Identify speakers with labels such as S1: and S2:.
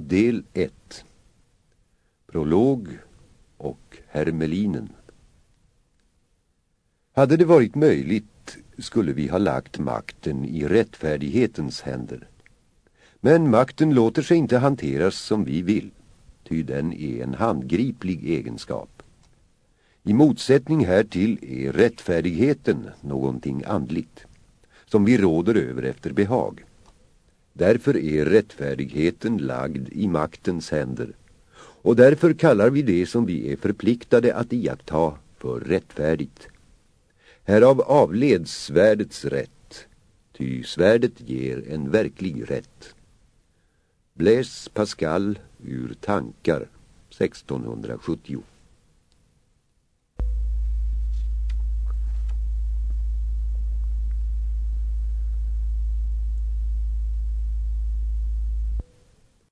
S1: Del 1 Prolog och Hermelinen Hade det varit möjligt skulle vi ha lagt makten i rättfärdighetens händer. Men makten låter sig inte hanteras som vi vill, ty den är en handgriplig egenskap. I motsättning härtill är rättfärdigheten någonting andligt, som vi råder över efter behag. Därför är rättfärdigheten lagd i maktens händer. Och därför kallar vi det som vi är förpliktade att iaktta för rättfärdigt. Härav avleds svärdets rätt, ty svärdet ger en verklig rätt. Blaise Pascal ur Tankar 1670